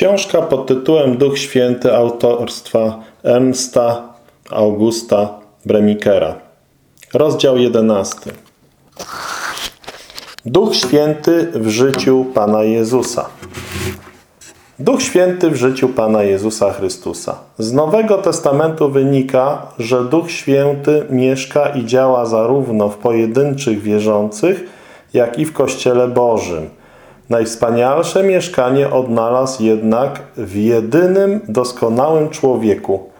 Książka pod tytułem Duch Święty autorstwa Ernsta Augusta Bremikera. Rozdział 11. Duch Święty w życiu Pana Jezusa. Duch Święty w życiu Pana Jezusa Chrystusa. Z Nowego Testamentu wynika, że Duch Święty mieszka i działa zarówno w pojedynczych wierzących, jak i w Kościele Bożym – Najwspanialsze mieszkanie odnalazł jednak w jedynym doskonałym człowieku,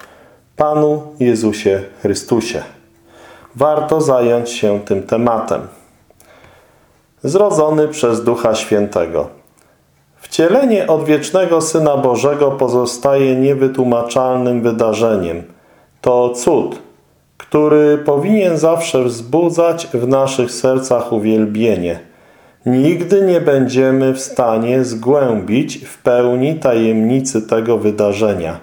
Panu Jezusie Chrystusie. Warto zająć się tym tematem. Zrodzony przez Ducha Świętego. Wcielenie odwiecznego Syna Bożego pozostaje niewytłumaczalnym wydarzeniem. To cud, który powinien zawsze wzbudzać w naszych sercach uwielbienie – Nigdy nie będziemy w stanie zgłębić w pełni tajemnicy tego wydarzenia,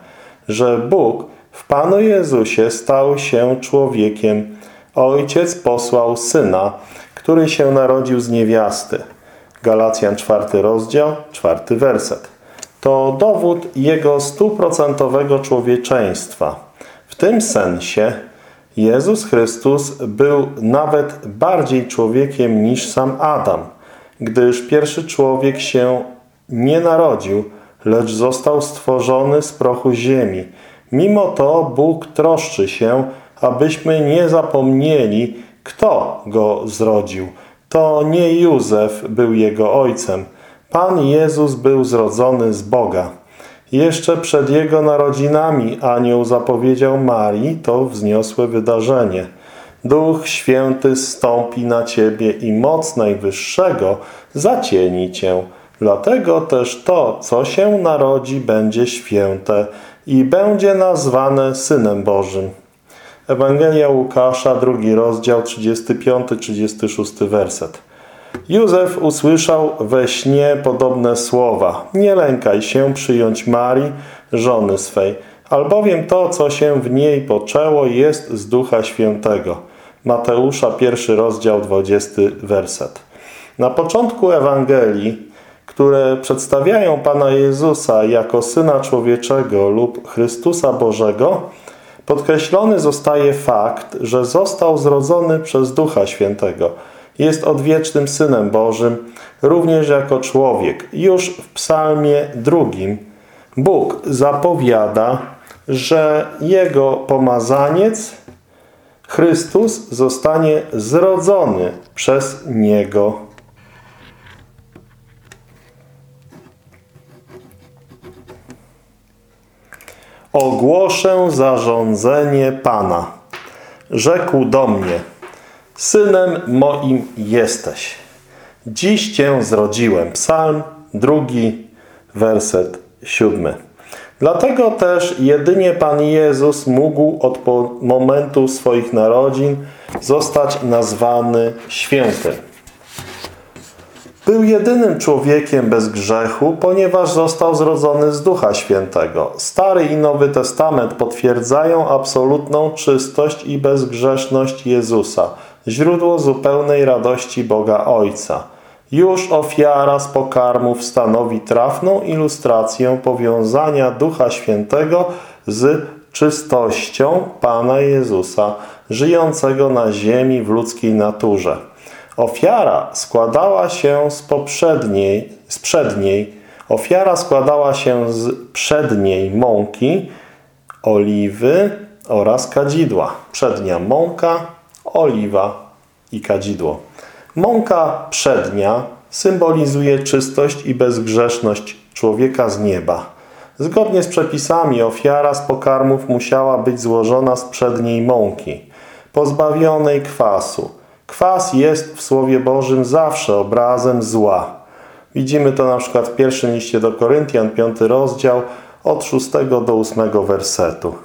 że Bóg w Panu Jezusie stał się człowiekiem. Ojciec posłał Syna, który się narodził z niewiasty. Galacjan czwarty rozdział, czwarty werset. To dowód Jego stuprocentowego człowieczeństwa. W tym sensie Jezus Chrystus był nawet bardziej człowiekiem niż sam Adam – gdyż pierwszy człowiek się nie narodził, lecz został stworzony z prochu ziemi. Mimo to Bóg troszczy się, abyśmy nie zapomnieli, kto go zrodził. To nie Józef był jego ojcem. Pan Jezus był zrodzony z Boga. Jeszcze przed jego narodzinami anioł zapowiedział Marii to wzniosłe wydarzenie – Duch Święty stąpi na Ciebie i moc Najwyższego zacieni Cię. Dlatego też to, co się narodzi, będzie święte i będzie nazwane Synem Bożym. Ewangelia Łukasza, drugi rozdział, 35-36 werset. Józef usłyszał we śnie podobne słowa. Nie lękaj się przyjąć Marii, żony swej, albowiem to, co się w niej poczęło, jest z Ducha Świętego. Mateusza, pierwszy rozdział, dwudziesty werset. Na początku Ewangelii, które przedstawiają Pana Jezusa jako Syna Człowieczego lub Chrystusa Bożego, podkreślony zostaje fakt, że został zrodzony przez Ducha Świętego. Jest odwiecznym Synem Bożym, również jako człowiek. Już w psalmie drugim Bóg zapowiada, że Jego pomazaniec Chrystus zostanie zrodzony przez Niego. Ogłoszę zarządzenie Pana. Rzekł do mnie, Synem moim jesteś. Dziś Cię zrodziłem. Psalm drugi, werset siódmy. Dlatego też jedynie Pan Jezus mógł od momentu swoich narodzin zostać nazwany świętym. Był jedynym człowiekiem bez grzechu, ponieważ został zrodzony z Ducha Świętego. Stary i Nowy Testament potwierdzają absolutną czystość i bezgrzeszność Jezusa, źródło zupełnej radości Boga Ojca. Już ofiara z pokarmów stanowi trafną ilustrację powiązania Ducha Świętego z czystością Pana Jezusa, żyjącego na ziemi w ludzkiej naturze. Ofiara składała się z poprzedniej, z przedniej, ofiara składała się z przedniej mąki, oliwy oraz kadzidła. Przednia mąka, oliwa i kadzidło. Mąka przednia symbolizuje czystość i bezgrzeszność człowieka z nieba. Zgodnie z przepisami ofiara z pokarmów musiała być złożona z przedniej mąki, pozbawionej kwasu. Kwas jest w Słowie Bożym zawsze obrazem zła. Widzimy to na przykład w pierwszym liście do Koryntian, piąty rozdział, od szóstego do ósmego wersetu.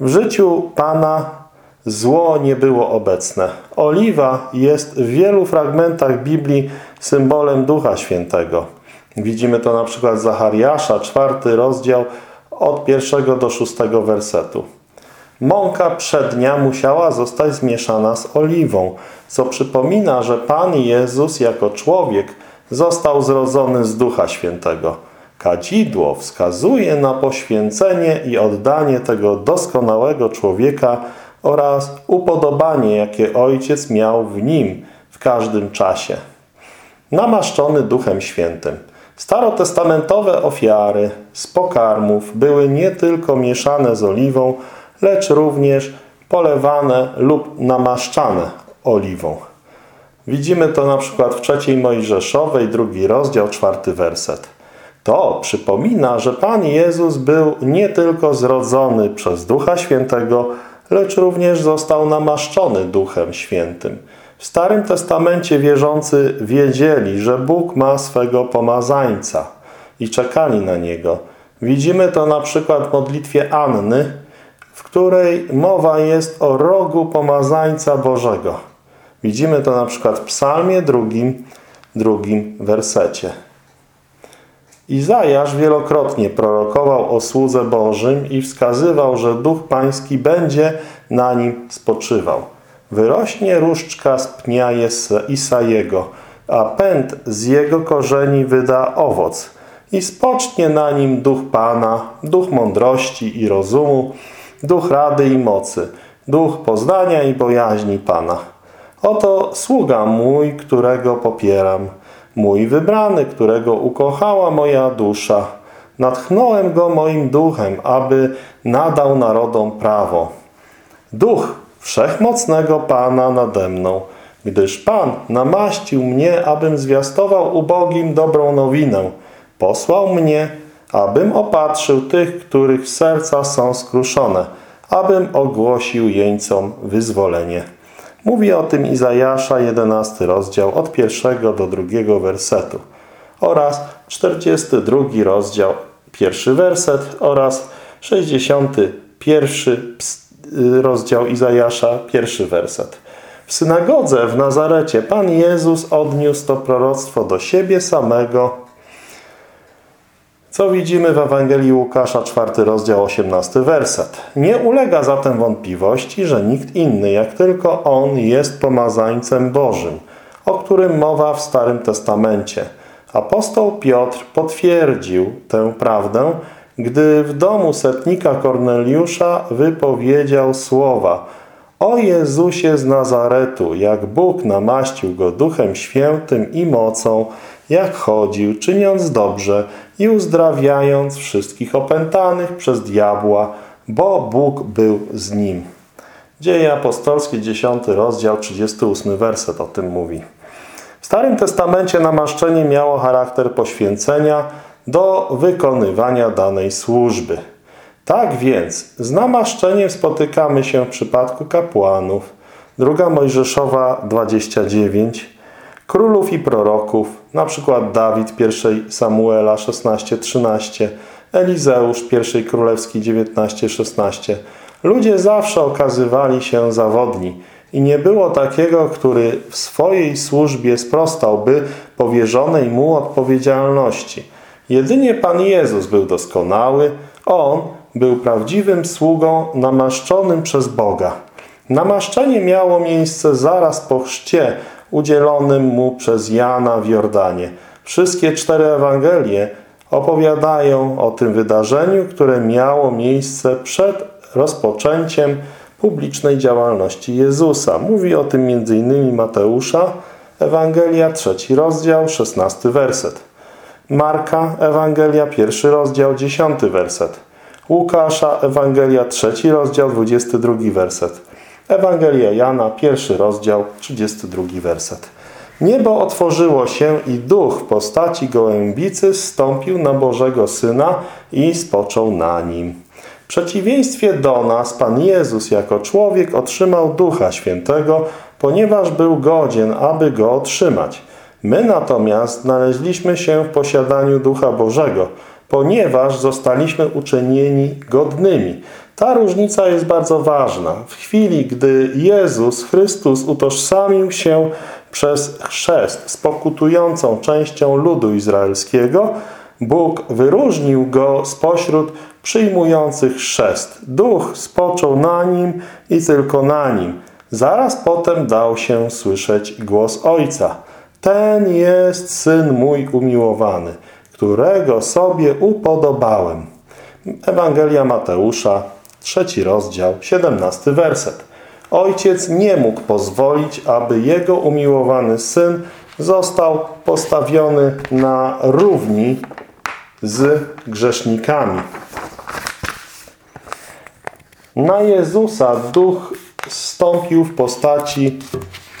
W życiu Pana Zło nie było obecne. Oliwa jest w wielu fragmentach Biblii symbolem Ducha Świętego. Widzimy to na przykład Zachariasza, czwarty rozdział od pierwszego do szóstego wersetu. Mąka przednia musiała zostać zmieszana z oliwą, co przypomina, że Pan Jezus jako człowiek został zrodzony z Ducha Świętego. Kadzidło wskazuje na poświęcenie i oddanie tego doskonałego człowieka oraz upodobanie, jakie Ojciec miał w nim w każdym czasie. Namaszczony Duchem Świętym. Starotestamentowe ofiary z pokarmów były nie tylko mieszane z oliwą, lecz również polewane lub namaszczane oliwą. Widzimy to na przykład w trzeciej Mojżeszowej, drugi rozdział, czwarty werset. To przypomina, że Pan Jezus był nie tylko zrodzony przez Ducha Świętego, lecz również został namaszczony Duchem Świętym. W Starym Testamencie wierzący wiedzieli, że Bóg ma swego pomazańca i czekali na Niego. Widzimy to na przykład w modlitwie Anny, w której mowa jest o rogu pomazańca Bożego. Widzimy to na przykład w psalmie drugim, drugim wersecie. Izajasz wielokrotnie prorokował o słudze Bożym i wskazywał, że Duch Pański będzie na nim spoczywał. Wyrośnie różdżka z pnia Isajego, a pęd z jego korzeni wyda owoc. I spocznie na nim duch Pana, duch mądrości i rozumu, duch rady i mocy, duch poznania i bojaźni Pana. Oto sługa mój, którego popieram, mój wybrany, którego ukochała moja dusza. Natchnąłem go moim duchem, aby nadał narodom prawo. Duch Wszechmocnego Pana nade mną, gdyż Pan namaścił mnie, abym zwiastował ubogim dobrą nowinę. Posłał mnie, abym opatrzył tych, których serca są skruszone, abym ogłosił jeńcom wyzwolenie. Mówi o tym Izajasza, 11 rozdział, od pierwszego do drugiego wersetu oraz 42 rozdział, pierwszy werset oraz 61 rozdział Izajasza, pierwszy werset. W synagodze w Nazarecie Pan Jezus odniósł to proroctwo do siebie samego, co widzimy w Ewangelii Łukasza, czwarty rozdział, osiemnasty werset. Nie ulega zatem wątpliwości, że nikt inny, jak tylko On jest pomazańcem Bożym, o którym mowa w Starym Testamencie. Apostoł Piotr potwierdził tę prawdę, gdy w domu setnika Korneliusza wypowiedział słowa o Jezusie z Nazaretu, jak Bóg namaścił go Duchem Świętym i mocą, jak chodził, czyniąc dobrze i uzdrawiając wszystkich opętanych przez diabła, bo Bóg był z nim. Dzieje apostolskie, 10 rozdział, 38 werset o tym mówi. W Starym Testamencie namaszczenie miało charakter poświęcenia do wykonywania danej służby. Tak więc z namaszczeniem spotykamy się w przypadku kapłanów. Druga Mojżeszowa 29, królów i proroków, na przykład Dawid 1 Samuela 16-13, Elizeusz 1 Królewski 19-16. Ludzie zawsze okazywali się zawodni i nie było takiego, który w swojej służbie sprostałby powierzonej mu odpowiedzialności. Jedynie Pan Jezus był doskonały, On był prawdziwym sługą namaszczonym przez Boga. Namaszczenie miało miejsce zaraz po chrzcie, udzielonym mu przez Jana w Jordanie. Wszystkie cztery Ewangelie opowiadają o tym wydarzeniu, które miało miejsce przed rozpoczęciem publicznej działalności Jezusa. Mówi o tym m.in. Mateusza, Ewangelia, trzeci rozdział, szesnasty werset. Marka, Ewangelia, pierwszy rozdział, dziesiąty werset. Łukasza, Ewangelia, trzeci rozdział, dwudziesty drugi werset. Ewangelia Jana, pierwszy rozdział, 32 werset. Niebo otworzyło się i duch w postaci gołębicy zstąpił na Bożego Syna i spoczął na nim. W przeciwieństwie do nas Pan Jezus jako człowiek otrzymał Ducha Świętego, ponieważ był godzien, aby Go otrzymać. My natomiast znaleźliśmy się w posiadaniu Ducha Bożego, ponieważ zostaliśmy uczynieni godnymi. Ta różnica jest bardzo ważna. W chwili, gdy Jezus Chrystus utożsamił się przez chrzest z pokutującą częścią ludu izraelskiego, Bóg wyróżnił go spośród przyjmujących chrzest. Duch spoczął na nim i tylko na nim. Zaraz potem dał się słyszeć głos Ojca. Ten jest Syn mój umiłowany, którego sobie upodobałem. Ewangelia Mateusza, trzeci rozdział, siedemnasty werset. Ojciec nie mógł pozwolić, aby jego umiłowany syn został postawiony na równi z grzesznikami. Na Jezusa duch stąpił w postaci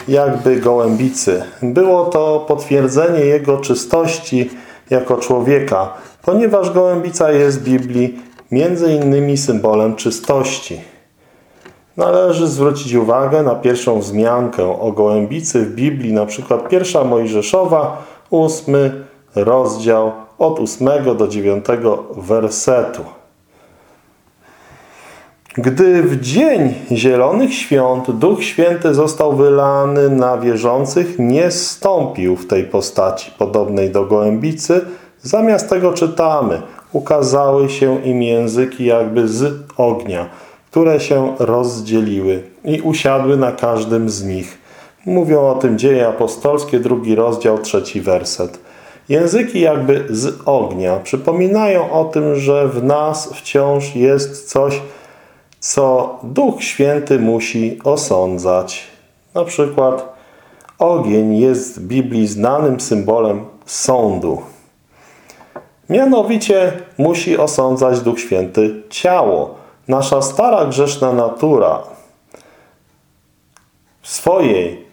jakby gołębicy. Było to potwierdzenie Jego czystości jako człowieka, ponieważ gołębica jest w Biblii między innymi symbolem czystości. Należy zwrócić uwagę na pierwszą wzmiankę o gołębicy w Biblii, na przykład pierwsza Mojżeszowa, ósmy rozdział od ósmego do dziewiątego wersetu. Gdy w dzień zielonych świąt Duch Święty został wylany na wierzących, nie stąpił w tej postaci podobnej do gołębicy. Zamiast tego czytamy, ukazały się im języki jakby z ognia, które się rozdzieliły i usiadły na każdym z nich. Mówią o tym dzieje apostolskie, drugi rozdział, trzeci werset. Języki jakby z ognia przypominają o tym, że w nas wciąż jest coś, co Duch Święty musi osądzać. Na przykład ogień jest w Biblii znanym symbolem sądu. Mianowicie musi osądzać Duch Święty ciało. Nasza stara grzeszna natura w swojej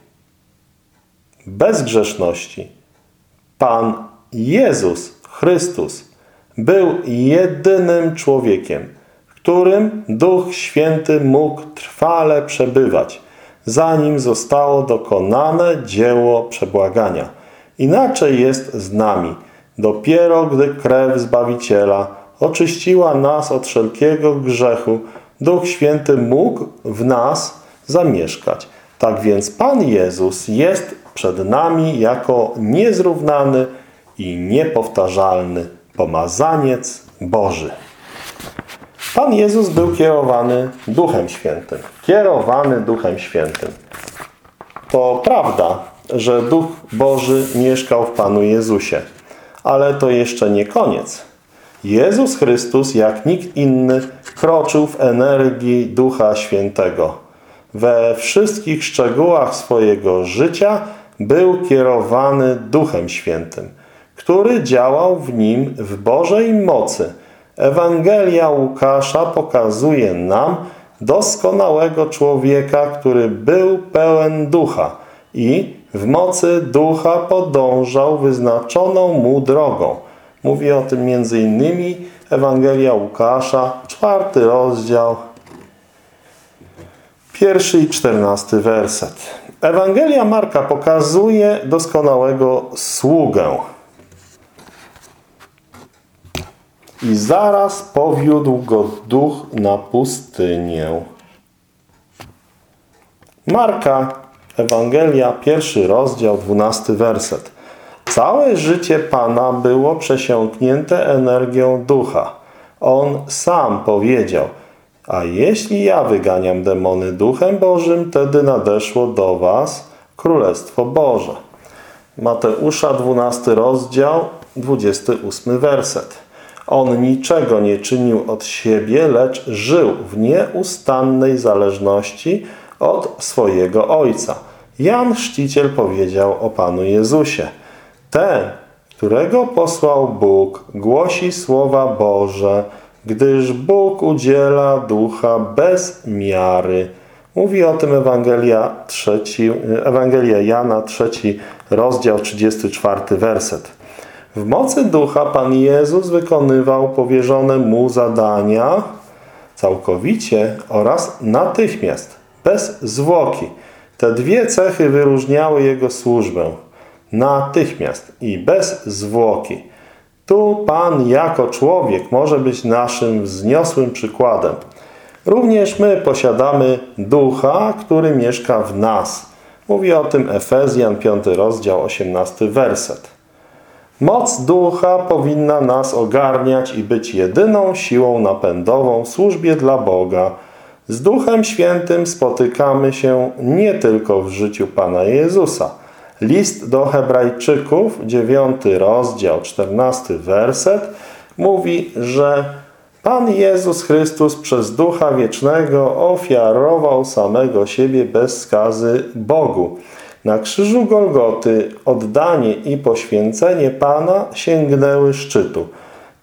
bezgrzeszności Pan Jezus Chrystus był jedynym człowiekiem, którym Duch Święty mógł trwale przebywać, zanim zostało dokonane dzieło przebłagania. Inaczej jest z nami. Dopiero gdy krew Zbawiciela oczyściła nas od wszelkiego grzechu, Duch Święty mógł w nas zamieszkać. Tak więc Pan Jezus jest przed nami jako niezrównany i niepowtarzalny pomazaniec Boży. Pan Jezus był kierowany Duchem Świętym. Kierowany Duchem Świętym. To prawda, że Duch Boży mieszkał w Panu Jezusie. Ale to jeszcze nie koniec. Jezus Chrystus, jak nikt inny, kroczył w energii Ducha Świętego. We wszystkich szczegółach swojego życia był kierowany Duchem Świętym, który działał w nim w Bożej mocy – Ewangelia Łukasza pokazuje nam doskonałego człowieka, który był pełen ducha i w mocy ducha podążał wyznaczoną mu drogą. Mówi o tym m.in. Ewangelia Łukasza, czwarty rozdział, pierwszy i czternasty werset. Ewangelia Marka pokazuje doskonałego sługę, I zaraz powiódł go duch na pustynię. Marka, Ewangelia, pierwszy rozdział, dwunasty werset. Całe życie Pana było przesiąknięte energią ducha. On sam powiedział, a jeśli ja wyganiam demony duchem Bożym, wtedy nadeszło do was Królestwo Boże. Mateusza, 12 rozdział, 28 werset. On niczego nie czynił od siebie, lecz żył w nieustannej zależności od swojego Ojca. Jan Chrzciciel powiedział o Panu Jezusie. Ten, którego posłał Bóg, głosi słowa Boże, gdyż Bóg udziela ducha bez miary. Mówi o tym Ewangelia, trzeci, Ewangelia Jana, trzeci rozdział, 34 werset. W mocy ducha Pan Jezus wykonywał powierzone Mu zadania całkowicie oraz natychmiast, bez zwłoki. Te dwie cechy wyróżniały Jego służbę. Natychmiast i bez zwłoki. Tu Pan jako człowiek może być naszym wzniosłym przykładem. Również my posiadamy ducha, który mieszka w nas. Mówi o tym Efezjan 5 rozdział 18 werset. Moc ducha powinna nas ogarniać i być jedyną siłą napędową w służbie dla Boga. Z Duchem Świętym spotykamy się nie tylko w życiu Pana Jezusa, List do Hebrajczyków, 9 rozdział, 14 werset, mówi, że Pan Jezus Chrystus przez Ducha Wiecznego ofiarował samego siebie bez skazy Bogu. Na krzyżu Golgoty oddanie i poświęcenie Pana sięgnęły szczytu.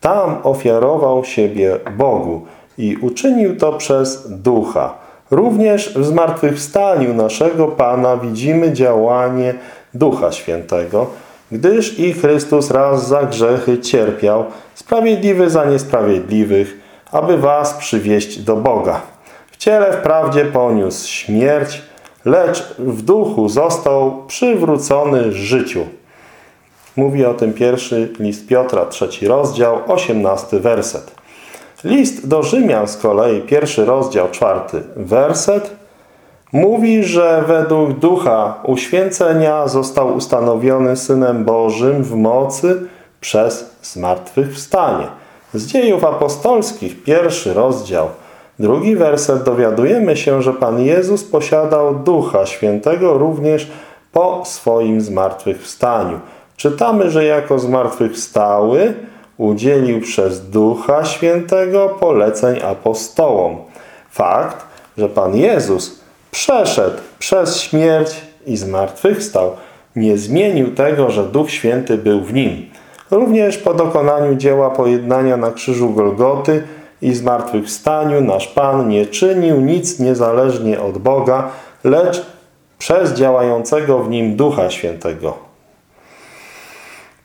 Tam ofiarował siebie Bogu i uczynił to przez Ducha. Również w zmartwychwstaniu naszego Pana widzimy działanie Ducha Świętego, gdyż i Chrystus raz za grzechy cierpiał, sprawiedliwy za niesprawiedliwych, aby was przywieść do Boga. W ciele wprawdzie poniósł śmierć, lecz w duchu został przywrócony życiu. Mówi o tym pierwszy list Piotra, trzeci rozdział, osiemnasty werset. List do Rzymian z kolei, pierwszy rozdział, czwarty werset, mówi, że według ducha uświęcenia został ustanowiony Synem Bożym w mocy przez zmartwychwstanie. Z dziejów apostolskich, pierwszy rozdział, drugi werset, dowiadujemy się, że Pan Jezus posiadał Ducha Świętego również po swoim zmartwychwstaniu. Czytamy, że jako zmartwychwstały udzielił przez Ducha Świętego poleceń apostołom. Fakt, że Pan Jezus przeszedł przez śmierć i zmartwychwstał, nie zmienił tego, że Duch Święty był w nim. Również po dokonaniu dzieła pojednania na krzyżu Golgoty i zmartwychwstaniu nasz Pan nie czynił nic niezależnie od Boga, lecz przez działającego w nim Ducha Świętego.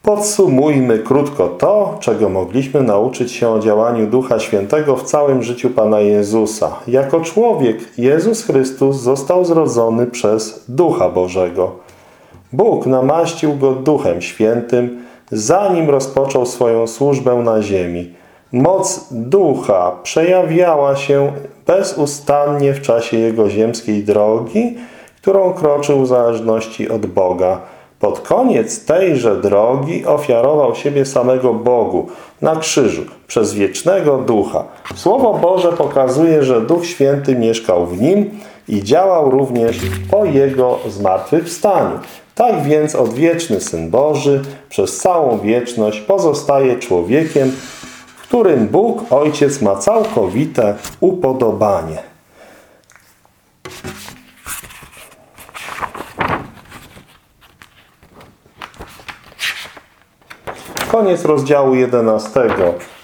Podsumujmy krótko to, czego mogliśmy nauczyć się o działaniu Ducha Świętego w całym życiu Pana Jezusa. Jako człowiek Jezus Chrystus został zrodzony przez Ducha Bożego. Bóg namaścił Go Duchem Świętym, zanim rozpoczął swoją służbę na ziemi. Moc Ducha przejawiała się bezustannie w czasie Jego ziemskiej drogi, którą kroczył w zależności od Boga. Pod koniec tejże drogi ofiarował siebie samego Bogu na krzyżu przez wiecznego Ducha. Słowo Boże pokazuje, że Duch Święty mieszkał w nim i działał również po Jego zmartwychwstaniu. Tak więc odwieczny Syn Boży przez całą wieczność pozostaje człowiekiem, w którym Bóg Ojciec ma całkowite upodobanie. Koniec rozdziału 11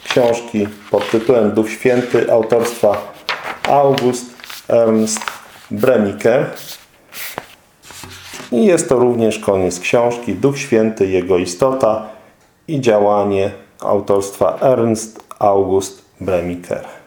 książki pod tytułem Duch Święty autorstwa August Ernst Bremiker. I jest to również koniec książki Duch Święty, Jego istota i działanie autorstwa Ernst August Bremiker.